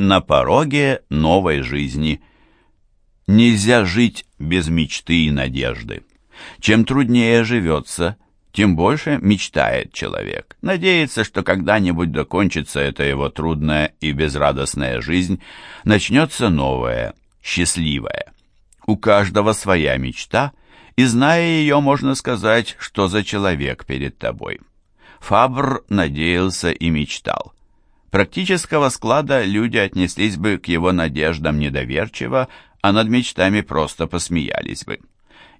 на пороге новой жизни. Нельзя жить без мечты и надежды. Чем труднее живется, тем больше мечтает человек. Надеется, что когда-нибудь докончится эта его трудная и безрадостная жизнь, начнется новая, счастливая. У каждого своя мечта, и зная ее, можно сказать, что за человек перед тобой. Фабр надеялся и мечтал. Практического склада люди отнеслись бы к его надеждам недоверчиво, а над мечтами просто посмеялись бы.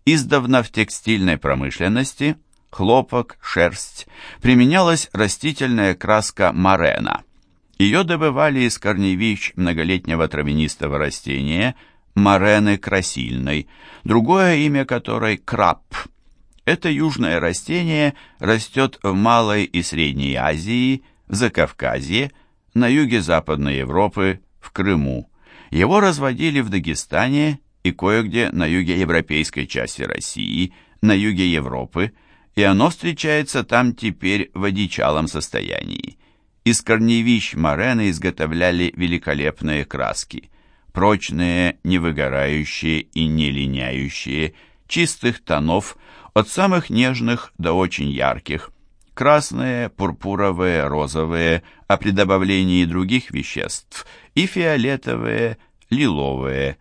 Издавна в текстильной промышленности хлопок, шерсть применялась растительная краска марена. Ее добывали из корневищ многолетнего травянистого растения марены красильной, другое имя которой краб. Это южное растение растет в Малой и Средней Азии, в Закавказье, на юге Западной Европы, в Крыму. Его разводили в Дагестане и кое-где на юге европейской части России, на юге Европы, и оно встречается там теперь в одичалом состоянии. Из корневищ морены изготовляли великолепные краски, прочные, невыгорающие и не линяющие, чистых тонов, от самых нежных до очень ярких, красные, пурпуровые, розовые, а при добавлении других веществ и фиолетовые, лиловые.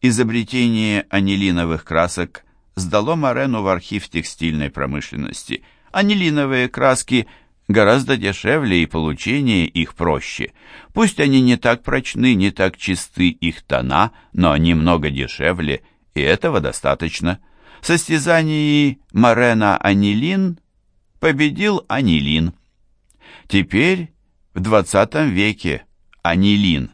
Изобретение анилиновых красок сдало Морену в архив текстильной промышленности. Анилиновые краски гораздо дешевле и получение их проще. Пусть они не так прочны, не так чисты их тона, но они много дешевле, и этого достаточно. В состязании Морена-Анилин победил Анилин. Теперь в XX веке Анилин.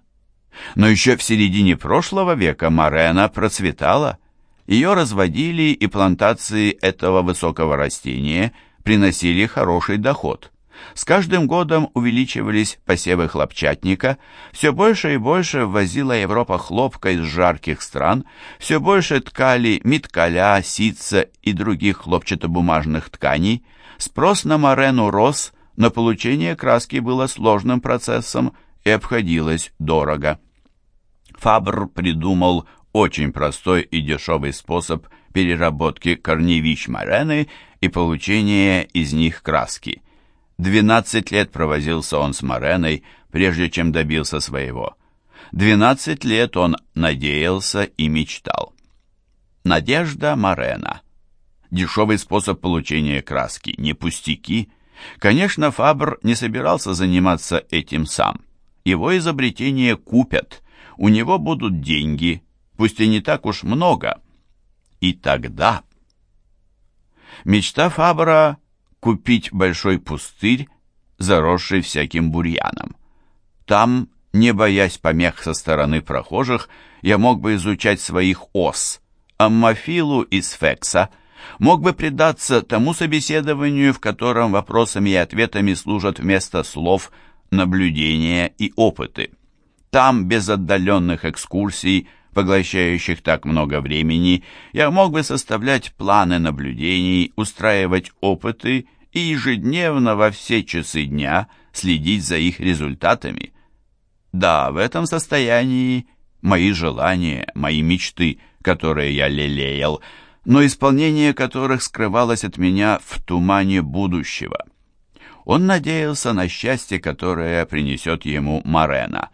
Но еще в середине прошлого века Морена процветала. Ее разводили, и плантации этого высокого растения приносили хороший доход. С каждым годом увеличивались посевы хлопчатника, все больше и больше ввозила Европа хлопка из жарких стран, все больше ткали миткаля, ситца и других хлопчатобумажных тканей. Спрос на морену рос, но получение краски было сложным процессом и обходилось дорого. Фабр придумал очень простой и дешевый способ переработки корневищ морены и получения из них краски. 12 лет провозился он с Мореной, прежде чем добился своего. 12 лет он надеялся и мечтал. Надежда Морена. Дешевый способ получения краски, не пустяки. Конечно, Фабр не собирался заниматься этим сам. Его изобретение купят, у него будут деньги, пусть и не так уж много. И тогда... Мечта Фабра — купить большой пустырь, заросший всяким бурьяном. Там, не боясь помех со стороны прохожих, я мог бы изучать своих ос, аммофилу и сфекса, мог бы предаться тому собеседованию, в котором вопросами и ответами служат вместо слов наблюдения и опыты. Там, без отдаленных экскурсий, поглощающих так много времени, я мог бы составлять планы наблюдений, устраивать опыты и ежедневно во все часы дня следить за их результатами. Да, в этом состоянии мои желания, мои мечты, которые я лелеял, но исполнение которых скрывалось от меня в тумане будущего. Он надеялся на счастье, которое принесет ему Марена.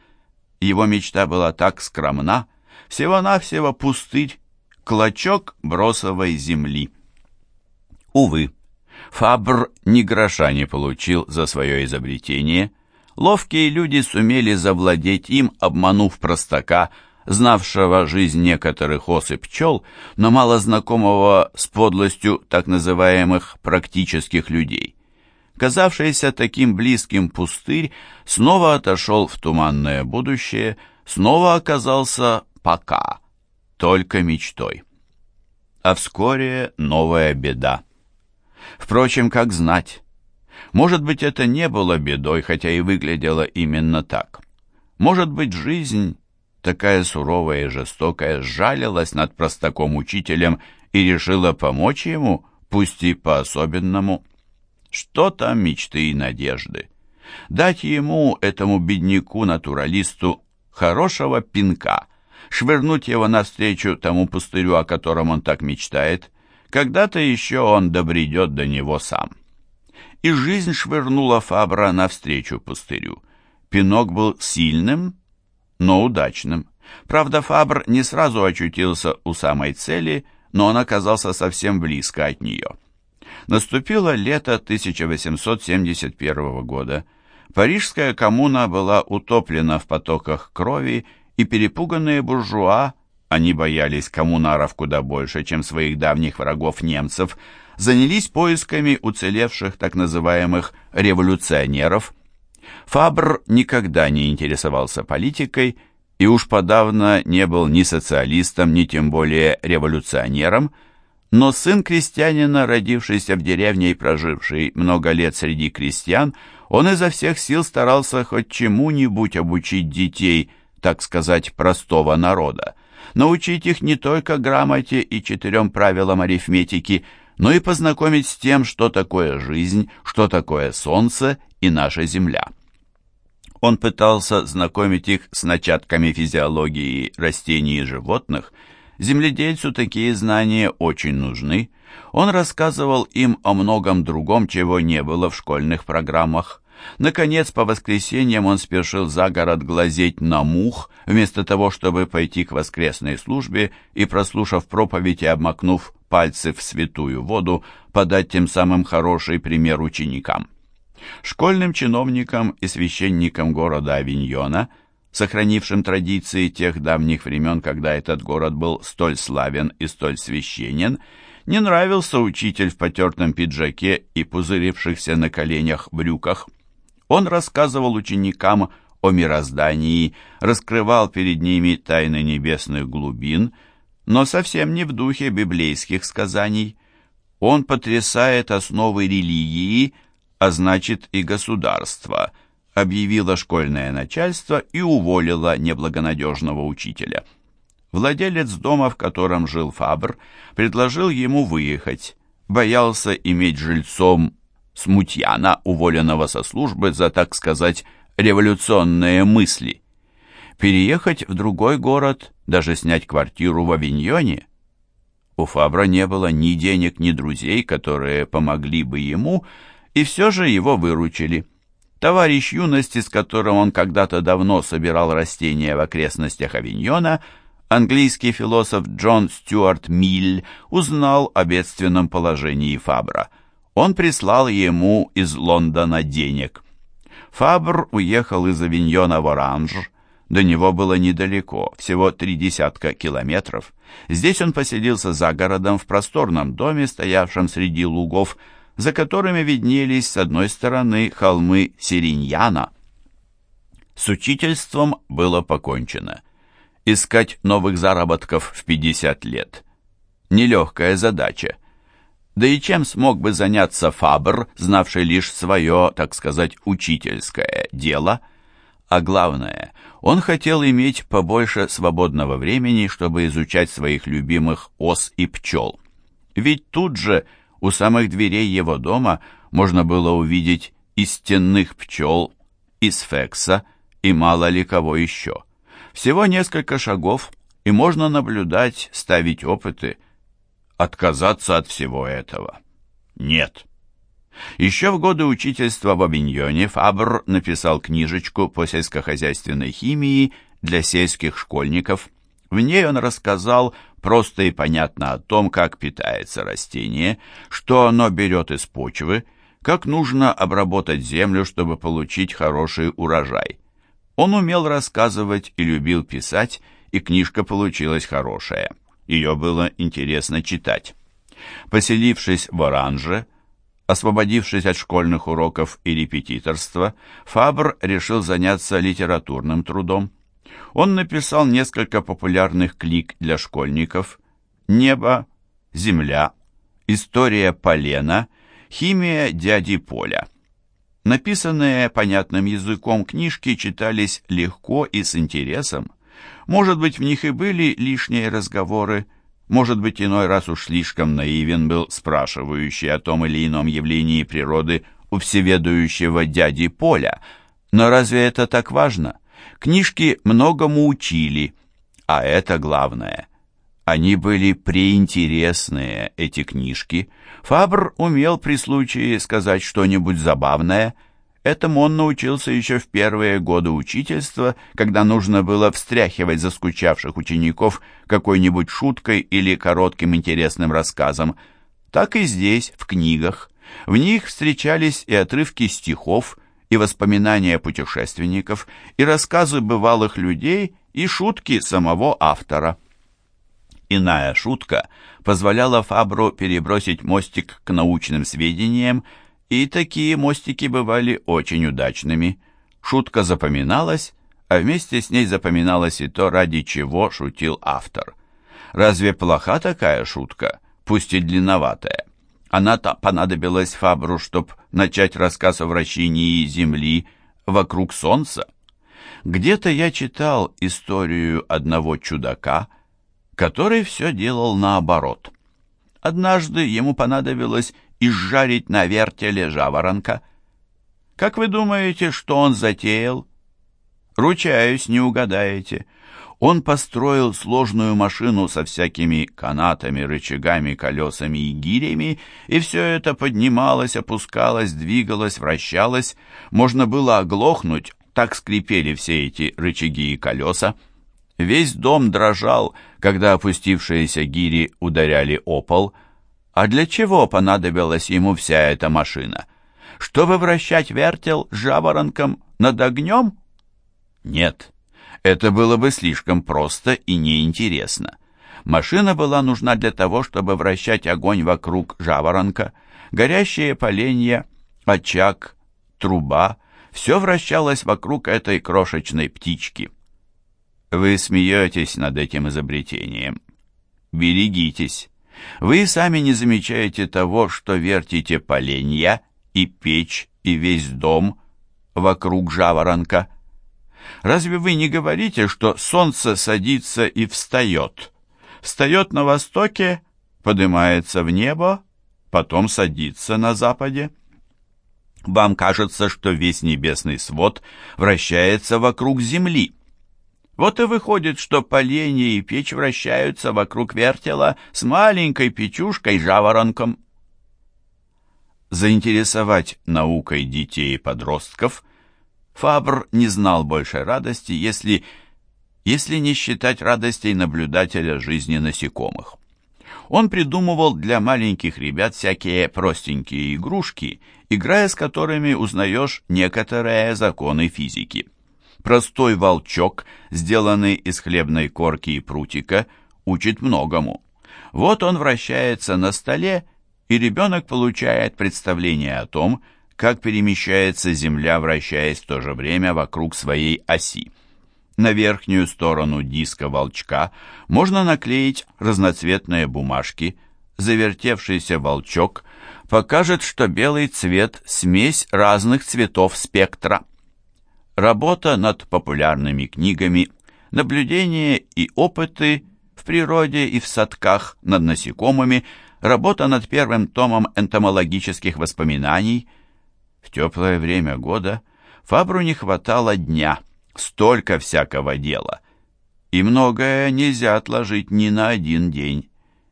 Его мечта была так скромна, всего-навсего пустырь, клочок бросовой земли. Увы, Фабр ни гроша не получил за свое изобретение. Ловкие люди сумели завладеть им, обманув простака, знавшего жизнь некоторых ос и пчел, но мало знакомого с подлостью так называемых практических людей. Казавшийся таким близким пустырь снова отошел в туманное будущее, снова оказался пока, только мечтой. А вскоре новая беда. Впрочем, как знать. Может быть, это не было бедой, хотя и выглядело именно так. Может быть, жизнь, такая суровая и жестокая, сжалилась над простаком-учителем и решила помочь ему, пусть и по-особенному. Что там мечты и надежды? Дать ему, этому бедняку-натуралисту, хорошего пинка, швырнуть его навстречу тому пустырю, о котором он так мечтает. Когда-то еще он добредет до него сам. И жизнь швырнула Фабра навстречу пустырю. Пинок был сильным, но удачным. Правда, Фабр не сразу очутился у самой цели, но он оказался совсем близко от нее. Наступило лето 1871 года. Парижская коммуна была утоплена в потоках крови, и перепуганные буржуа, они боялись коммунаров куда больше, чем своих давних врагов немцев, занялись поисками уцелевших так называемых революционеров. Фабр никогда не интересовался политикой и уж подавно не был ни социалистом, ни тем более революционером, но сын крестьянина, родившийся в деревне и проживший много лет среди крестьян, он изо всех сил старался хоть чему-нибудь обучить детей, так сказать, простого народа, научить их не только грамоте и четырем правилам арифметики, но и познакомить с тем, что такое жизнь, что такое солнце и наша земля. Он пытался знакомить их с начатками физиологии растений и животных. Земледельцу такие знания очень нужны. Он рассказывал им о многом другом, чего не было в школьных программах. Наконец, по воскресеньям он спешил за город глазеть на мух, вместо того, чтобы пойти к воскресной службе и, прослушав проповедь и обмакнув пальцы в святую воду, подать тем самым хороший пример ученикам. Школьным чиновникам и священникам города Авиньона, сохранившим традиции тех давних времен, когда этот город был столь славен и столь священен, не нравился учитель в потертом пиджаке и пузырившихся на коленях брюках. Он рассказывал ученикам о мироздании, раскрывал перед ними тайны небесных глубин – но совсем не в духе библейских сказаний. Он потрясает основы религии, а значит и государства, объявило школьное начальство и уволило неблагонадежного учителя. Владелец дома, в котором жил Фабр, предложил ему выехать. Боялся иметь жильцом смутьяна, уволенного со службы за, так сказать, революционные мысли. Переехать в другой город даже снять квартиру в Авиньоне. У Фабра не было ни денег, ни друзей, которые помогли бы ему, и все же его выручили. Товарищ юности, с которым он когда-то давно собирал растения в окрестностях Авиньона, английский философ Джон Стюарт Миль, узнал о бедственном положении Фабра. Он прислал ему из Лондона денег. Фабр уехал из Авиньона в Оранж, до него было недалеко, всего три десятка километров. Здесь он поселился за городом в просторном доме, стоявшем среди лугов, за которыми виднелись с одной стороны холмы Сириньяна. С учительством было покончено. Искать новых заработков в 50 лет. Нелегкая задача. Да и чем смог бы заняться Фабр, знавший лишь свое, так сказать, учительское дело – а главное, он хотел иметь побольше свободного времени, чтобы изучать своих любимых ос и пчел. Ведь тут же, у самых дверей его дома, можно было увидеть и стенных пчел, и и мало ли кого еще. Всего несколько шагов, и можно наблюдать, ставить опыты. Отказаться от всего этого? Нет. Еще в годы учительства в Авиньоне Фабр написал книжечку по сельскохозяйственной химии для сельских школьников. В ней он рассказал просто и понятно о том, как питается растение, что оно берет из почвы, как нужно обработать землю, чтобы получить хороший урожай. Он умел рассказывать и любил писать, и книжка получилась хорошая. Ее было интересно читать. Поселившись в Оранже, Освободившись от школьных уроков и репетиторства, Фабр решил заняться литературным трудом. Он написал несколько популярных книг для школьников «Небо», «Земля», «История полена», «Химия дяди Поля». Написанные понятным языком книжки читались легко и с интересом. Может быть, в них и были лишние разговоры, может быть, иной раз уж слишком наивен был спрашивающий о том или ином явлении природы у всеведущего дяди Поля. Но разве это так важно? Книжки многому учили, а это главное. Они были преинтересные, эти книжки. Фабр умел при случае сказать что-нибудь забавное. Этому он научился еще в первые годы учительства, когда нужно было встряхивать заскучавших учеников какой-нибудь шуткой или коротким интересным рассказом. Так и здесь, в книгах. В них встречались и отрывки стихов, и воспоминания путешественников, и рассказы бывалых людей, и шутки самого автора. Иная шутка позволяла Фабру перебросить мостик к научным сведениям, и такие мостики бывали очень удачными. Шутка запоминалась, а вместе с ней запоминалось и то, ради чего шутил автор. Разве плоха такая шутка, пусть и длинноватая? Она-то понадобилась Фабру, чтобы начать рассказ о вращении Земли вокруг Солнца. Где-то я читал историю одного чудака — который все делал наоборот. Однажды ему понадобилось изжарить на вертеле жаворонка. Как вы думаете, что он затеял? Ручаюсь, не угадаете. Он построил сложную машину со всякими канатами, рычагами, колесами и гирями, и все это поднималось, опускалось, двигалось, вращалось. Можно было оглохнуть, так скрипели все эти рычаги и колеса. Весь дом дрожал, когда опустившиеся гири ударяли о пол. А для чего понадобилась ему вся эта машина? Чтобы вращать вертел жаворонком над огнем? Нет, это было бы слишком просто и неинтересно. Машина была нужна для того, чтобы вращать огонь вокруг жаворонка. Горящие поленья, очаг, труба — все вращалось вокруг этой крошечной птички. Вы смеетесь над этим изобретением. Берегитесь. Вы сами не замечаете того, что вертите поленья и печь и весь дом вокруг жаворонка. Разве вы не говорите, что солнце садится и встает? Встает на востоке, поднимается в небо, потом садится на западе. Вам кажется, что весь небесный свод вращается вокруг Земли. Вот и выходит, что поленья и печь вращаются вокруг вертела с маленькой печушкой-жаворонком. Заинтересовать наукой детей и подростков Фабр не знал большей радости, если, если не считать радостей наблюдателя жизни насекомых. Он придумывал для маленьких ребят всякие простенькие игрушки, играя с которыми узнаешь некоторые законы физики. Простой волчок, сделанный из хлебной корки и прутика, учит многому. Вот он вращается на столе, и ребенок получает представление о том, как перемещается Земля, вращаясь в то же время вокруг своей оси. На верхнюю сторону диска волчка можно наклеить разноцветные бумажки. Завертевшийся волчок покажет, что белый цвет – смесь разных цветов спектра работа над популярными книгами, наблюдения и опыты в природе и в садках над насекомыми, работа над первым томом энтомологических воспоминаний. В теплое время года Фабру не хватало дня, столько всякого дела. И многое нельзя отложить ни на один день.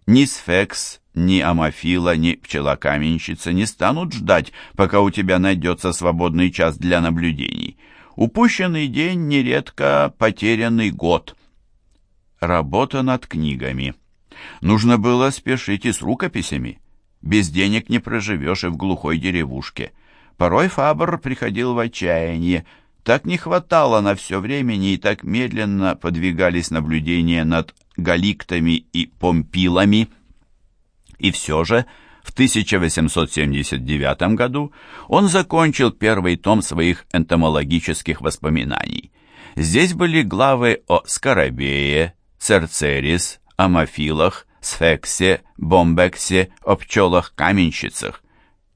Ни сфекс, ни амофила, ни пчелокаменщица не станут ждать, пока у тебя найдется свободный час для наблюдений. Упущенный день нередко потерянный год. Работа над книгами. Нужно было спешить и с рукописями. Без денег не проживешь и в глухой деревушке. Порой Фабр приходил в отчаяние. Так не хватало на все времени и так медленно подвигались наблюдения над галиктами и помпилами. И все же в 1879 году он закончил первый том своих энтомологических воспоминаний. Здесь были главы о скоробее, церцерис, амофилах, сфексе, бомбексе, о пчелах-каменщицах.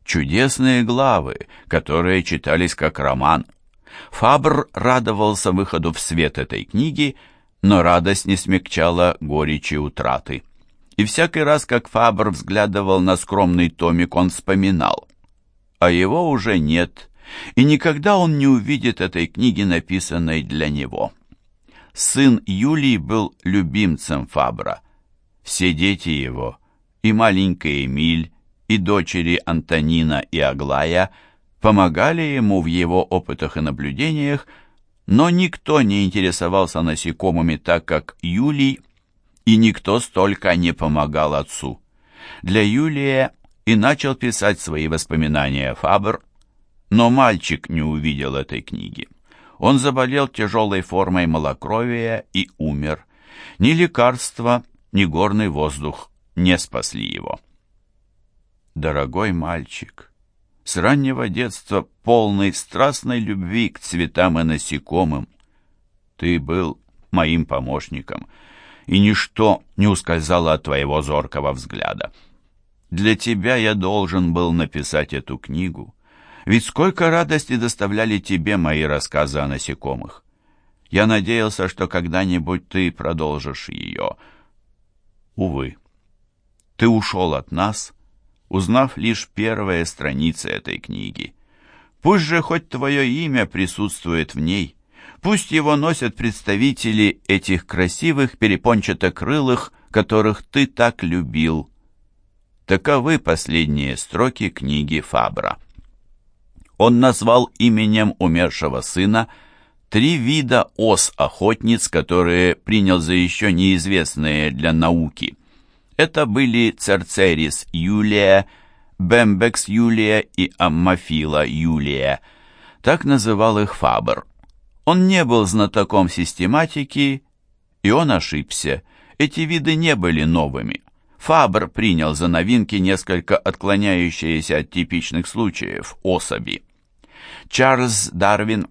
Чудесные главы, которые читались как роман. Фабр радовался выходу в свет этой книги, но радость не смягчала горечи утраты. И всякий раз, как Фабр взглядывал на скромный томик, он вспоминал. А его уже нет, и никогда он не увидит этой книги, написанной для него. Сын Юлии был любимцем Фабра. Все дети его, и маленький Эмиль, и дочери Антонина и Аглая, помогали ему в его опытах и наблюдениях, но никто не интересовался насекомыми так, как Юлий, и никто столько не помогал отцу. Для Юлия и начал писать свои воспоминания Фабр, но мальчик не увидел этой книги. Он заболел тяжелой формой малокровия и умер. Ни лекарства, ни горный воздух не спасли его. Дорогой мальчик, с раннего детства полный страстной любви к цветам и насекомым, ты был моим помощником, и ничто не ускользало от твоего зоркого взгляда. Для тебя я должен был написать эту книгу, ведь сколько радости доставляли тебе мои рассказы о насекомых. Я надеялся, что когда-нибудь ты продолжишь ее. Увы, ты ушел от нас, узнав лишь первые страницы этой книги. Пусть же хоть твое имя присутствует в ней, пусть его носят представители этих красивых перепончатокрылых, которых ты так любил. Таковы последние строки книги Фабра. Он назвал именем умершего сына три вида ос-охотниц, которые принял за еще неизвестные для науки. Это были Церцерис Юлия, Бембекс Юлия и Аммофила Юлия. Так называл их Фабр. Он не был знатоком систематики, и он ошибся. Эти виды не были новыми. Фабр принял за новинки несколько отклоняющиеся от типичных случаев особи. Чарльз Дарвин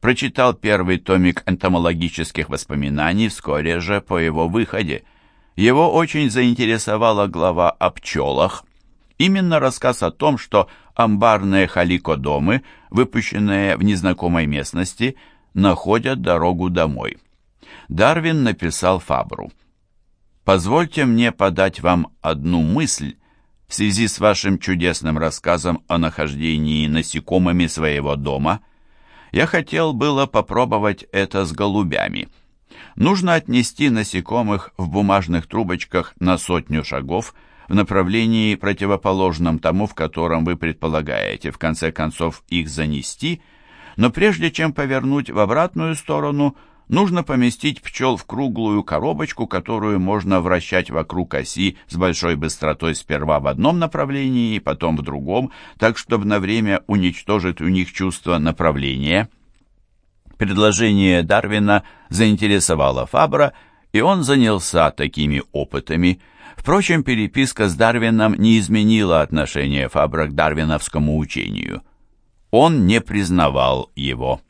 прочитал первый томик энтомологических воспоминаний вскоре же по его выходе. Его очень заинтересовала глава о пчелах. Именно рассказ о том, что амбарные халикодомы, выпущенные в незнакомой местности, находят дорогу домой. Дарвин написал Фабру. Позвольте мне подать вам одну мысль в связи с вашим чудесным рассказом о нахождении насекомыми своего дома. Я хотел было попробовать это с голубями. Нужно отнести насекомых в бумажных трубочках на сотню шагов в направлении противоположном тому, в котором вы предполагаете в конце концов их занести, но прежде чем повернуть в обратную сторону – нужно поместить пчел в круглую коробочку, которую можно вращать вокруг оси с большой быстротой сперва в одном направлении, потом в другом, так чтобы на время уничтожить у них чувство направления. Предложение Дарвина заинтересовало Фабра, и он занялся такими опытами. Впрочем, переписка с Дарвином не изменила отношение Фабра к дарвиновскому учению. Он не признавал его.